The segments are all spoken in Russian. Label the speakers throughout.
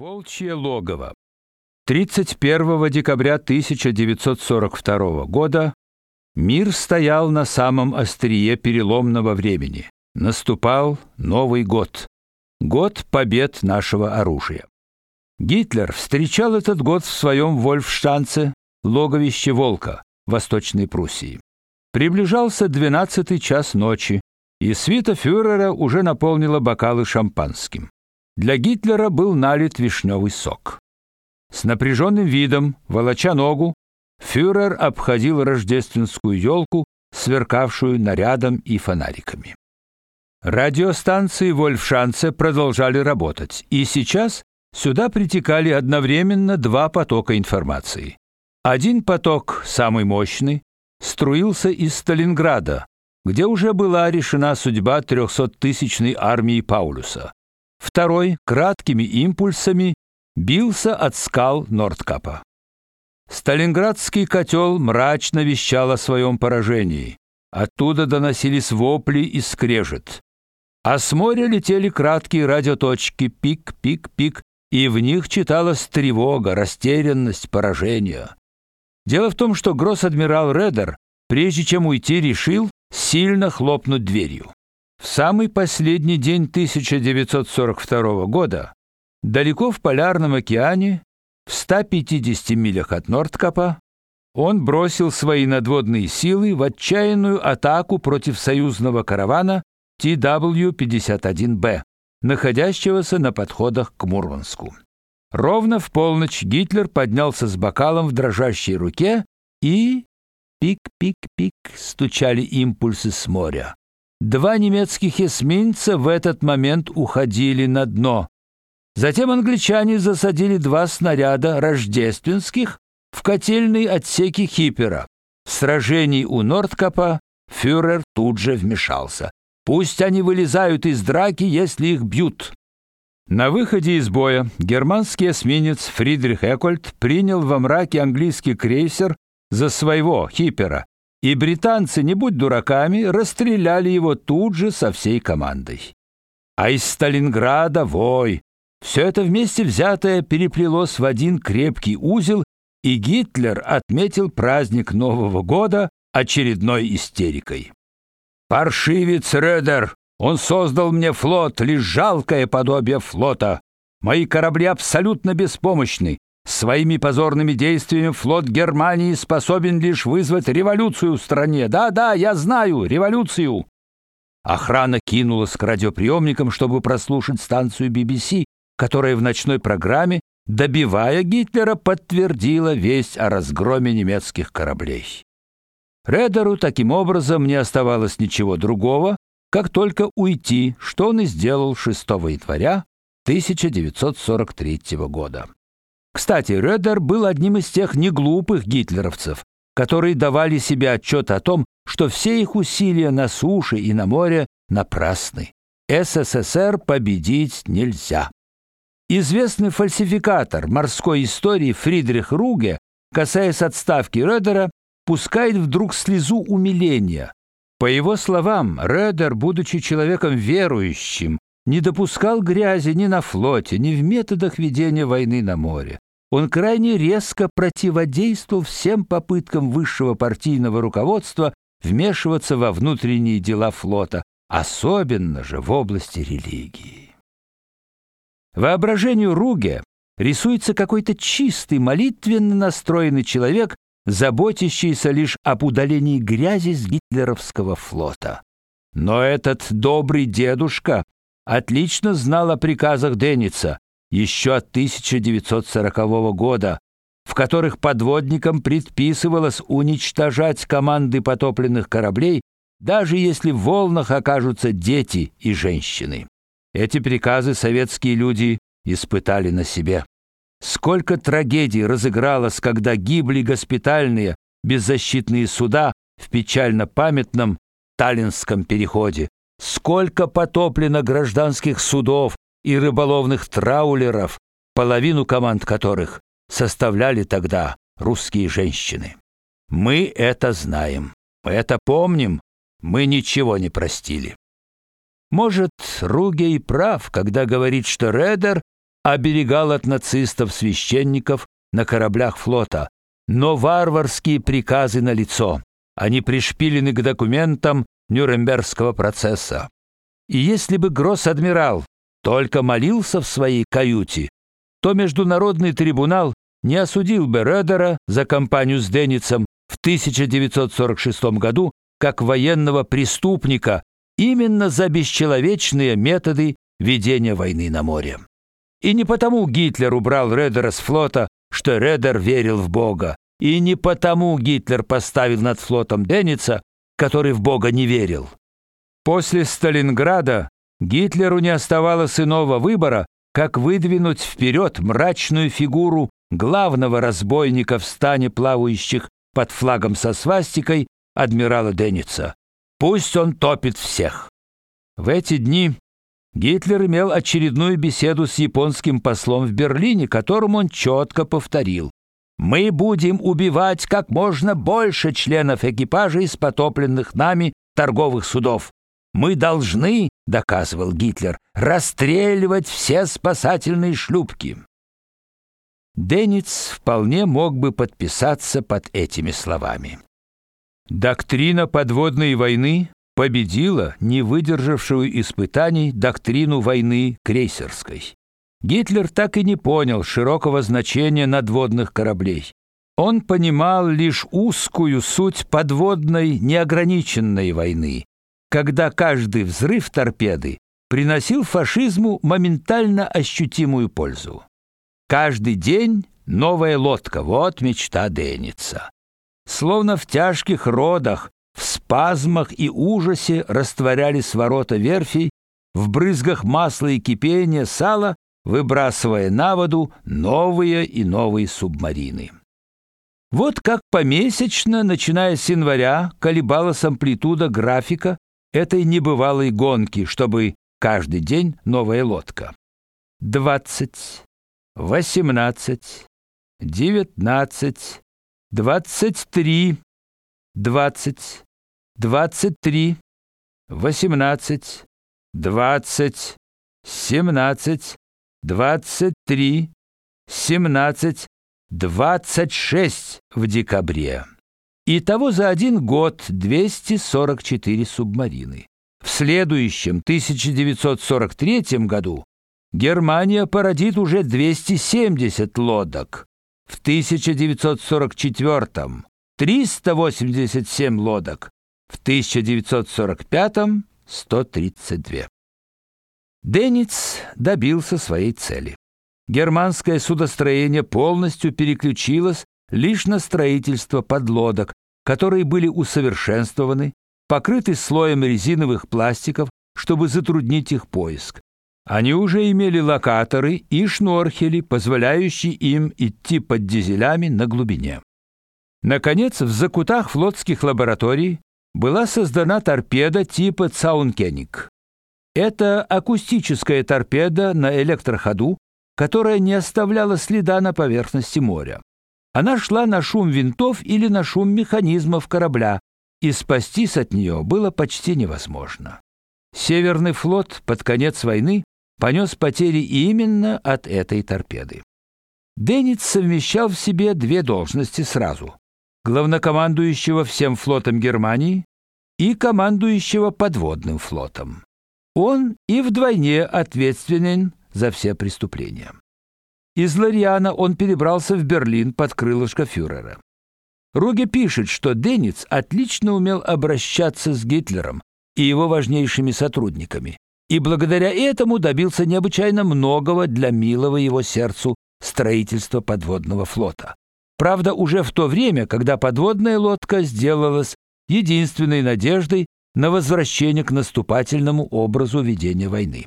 Speaker 1: Волчье логово. 31 декабря 1942 года мир стоял на самом острие переломного времени. Наступал Новый год. Год побед нашего оружия. Гитлер встречал этот год в своем Вольфштанце, логовище Волка, Восточной Пруссии. Приближался двенадцатый час ночи, и свита фюрера уже наполнила бокалы шампанским. Для Гитлера был налит вишневый сок. С напряженным видом, волоча ногу, фюрер обходил рождественскую елку, сверкавшую нарядом и фонариками. Радиостанции Вольфшанце продолжали работать, и сейчас сюда притекали одновременно два потока информации. Один поток, самый мощный, струился из Сталинграда, где уже была решена судьба трехсоттысячной армии Паулюса. Второй краткими импульсами бился от скал Нордкапа. Сталинградский котел мрачно вещал о своем поражении. Оттуда доносились вопли и скрежет. А с моря летели краткие радиоточки пик-пик-пик, и в них читалась тревога, растерянность, поражение. Дело в том, что гросс-адмирал Редер, прежде чем уйти, решил сильно хлопнуть дверью. В самый последний день 1942 года, далеко в полярном океане, в 150 милях от Нордкапа, он бросил свои надводные силы в отчаянную атаку против союзного каравана TW-51Б, находящегося на подходах к Мурманску. Ровно в полночь Гитлер поднялся с бокалом в дрожащей руке и пик-пик-пик стучали импульсы с моря. Два немецких эсминца в этот момент уходили на дно. Затем англичане засадили два снаряда рождественских в котельные отсеки Хипера. В сражении у Нордкапа фюрер тут же вмешался. Пусть они вылезают из драки, если их бьют. На выходе из боя германский эсминец Фридрих Экольд принял во мраке английский крейсер за своего Хипера и британцы, не будь дураками, расстреляли его тут же со всей командой. А из Сталинграда вой. Все это вместе взятое переплелось в один крепкий узел, и Гитлер отметил праздник Нового года очередной истерикой. Паршивец Редер, он создал мне флот, лишь жалкое подобие флота. Мои корабли абсолютно беспомощны. Своими позорными действиями флот Германии способен лишь вызвать революцию в стране. Да-да, я знаю, революцию. Охрана кинулась к радиоприемникам, чтобы прослушать станцию BBC, которая в ночной программе, добивая Гитлера, подтвердила весть о разгроме немецких кораблей. Редеру таким образом не оставалось ничего другого, как только уйти, что он и сделал 6 января 1943 года. Кстати, Редер был одним из тех неглупых гитлеровцев, которые давали себе отчет о том, что все их усилия на суше и на море напрасны. СССР победить нельзя. Известный фальсификатор морской истории Фридрих Руге, касаясь отставки Редера, пускает вдруг слезу умиления. По его словам, Редер, будучи человеком верующим, не допускал грязи ни на флоте, ни в методах ведения войны на море. Он крайне резко противодействовал всем попыткам высшего партийного руководства вмешиваться во внутренние дела флота, особенно же в области религии. Воображению Руге рисуется какой-то чистый, молитвенно настроенный человек, заботящийся лишь об удалении грязи с гитлеровского флота. Но этот добрый дедушка отлично знал о приказах Деница еще от 1940 года, в которых подводникам предписывалось уничтожать команды потопленных кораблей, даже если в волнах окажутся дети и женщины. Эти приказы советские люди испытали на себе. Сколько трагедий разыгралось, когда гибли госпитальные беззащитные суда в печально памятном Таллинском переходе. Сколько потоплено гражданских судов и рыболовных траулеров, половину команд которых составляли тогда русские женщины. Мы это знаем, мы это помним, мы ничего не простили. Может, Руге и прав, когда говорит, что Редер оберегал от нацистов священников на кораблях флота, но варварские приказы на лицо. Они пришпилены к документам Нюрнбергского процесса. И если бы гросс-адмирал только молился в своей каюте, то международный трибунал не осудил бы Редера за кампанию с Деницем в 1946 году как военного преступника именно за бесчеловечные методы ведения войны на море. И не потому Гитлер убрал Редера с флота, что Редер верил в Бога, и не потому Гитлер поставил над флотом Деница, который в Бога не верил. После Сталинграда Гитлеру не оставалось иного выбора, как выдвинуть вперед мрачную фигуру главного разбойника в стане плавающих под флагом со свастикой адмирала Деница. Пусть он топит всех. В эти дни Гитлер имел очередную беседу с японским послом в Берлине, которому он четко повторил: "Мы будем убивать как можно больше членов экипажа из потопленных нами торговых судов. Мы должны, доказывал Гитлер, расстреливать все спасательные шлюпки". Дениц вполне мог бы подписаться под этими словами. Доктрина подводной войны победила не выдержавшую испытаний доктрину войны крейсерской. Гитлер так и не понял широкого значения надводных кораблей. Он понимал лишь узкую суть подводной неограниченной войны, когда каждый взрыв торпеды приносил фашизму моментально ощутимую пользу. Каждый день новая лодка вот мечта Деница. Словно в тяжких родах в спазмах и ужасе растворялись ворота верфей, в брызгах масла и кипения сала, выбрасывая на воду новые и новые субмарины. Вот как помесячно, начиная с января, колебалась амплитуда графика этой небывалой гонки, чтобы каждый день новая лодка. Двадцать, восемнадцать, девятнадцать, двадцать три двадцать, двадцать три, восемнадцать, двадцать, семнадцать, двадцать три, семнадцать, двадцать шесть в декабре. Итого за один год 244 субмарины. В следующем 1943 году Германия породит уже 270 лодок. В 1944 387 лодок, в 1945 132. Дениц добился своей цели. Германское судостроение полностью переключилось лишь на строительство подлодок, которые были усовершенствованы, покрыты слоем резиновых пластиков, чтобы затруднить их поиск. Они уже имели локаторы и шнорхели, позволяющие им идти под дизелями на глубине. Наконец, в закутах флотских лабораторий была создана торпеда типа Цаункеник. Это акустическая торпеда на электроходу, которая не оставляла следа на поверхности моря. Она шла на шум винтов или на шум механизмов корабля, и спастись от нее было почти невозможно. Северный флот под конец войны понес потери именно от этой торпеды. Денниц совмещал в себе две должности сразу: главнокомандующего всем флотом Германии и командующего подводным флотом. Он и вдвойне ответственен за все преступления. Из Лариана он перебрался в Берлин под крылышко фюрера. Руге пишет, что Дениц отлично умел обращаться с Гитлером и его важнейшими сотрудниками, и благодаря этому добился необычайно многого для милого его сердцу строительства подводного флота. Правда, уже в то время, когда подводная лодка сделалась единственной надеждой на возвращение к наступательному образу ведения войны.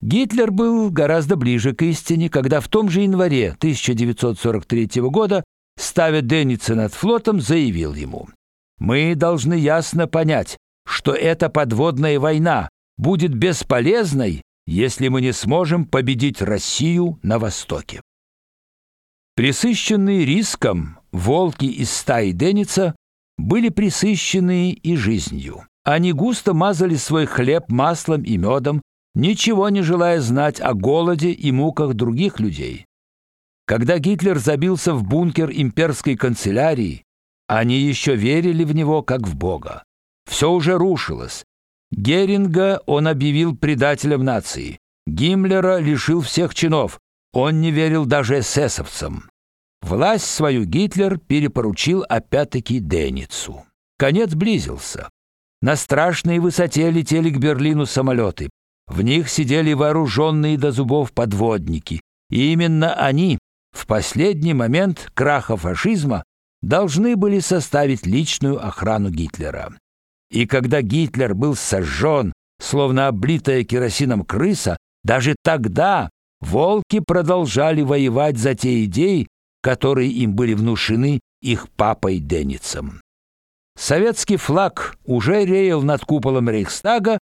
Speaker 1: Гитлер был гораздо ближе к истине, когда в том же январе 1943 года, ставя Денница над флотом, заявил ему: "Мы должны ясно понять, что эта подводная война будет бесполезной, если мы не сможем победить Россию на востоке". Присыщенные риском, волки из стаи Деница были присыщены и жизнью. Они густо мазали свой хлеб маслом и медом, ничего не желая знать о голоде и муках других людей. Когда Гитлер забился в бункер имперской канцелярии, они еще верили в него как в бога. Все уже рушилось. Геринга он объявил предателем нации. Гиммлера лишил всех чинов. Он не верил даже эсэсовцам. Власть свою Гитлер перепоручил опять-таки Деницу. Конец близился. На страшной высоте летели к Берлину самолеты. В них сидели вооруженные до зубов подводники. И именно они в последний момент краха фашизма должны были составить личную охрану Гитлера. И когда Гитлер был сожжен, словно облитая керосином крыса, даже тогда волки продолжали воевать за те идеи, которые им были внушены их папой Деницем. Советский флаг уже реял над куполом Рейхстага,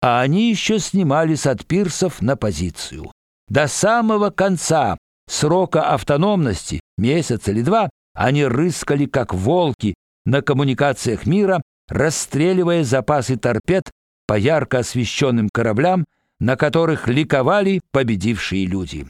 Speaker 1: а они еще снимались от пирсов на позицию. До самого конца срока автономности, месяц или два, они рыскали как волки на коммуникациях мира, расстреливая запасы торпед по ярко освещенным кораблям, на которых ликовали победившие люди.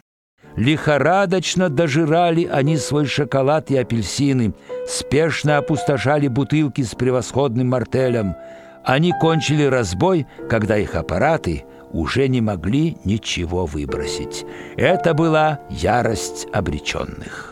Speaker 1: Лихорадочно дожирали они свой шоколад и апельсины, спешно опустошали бутылки с превосходным мартелем. Они кончили разбой, когда их аппараты уже не могли ничего выбросить. Это была ярость обреченных.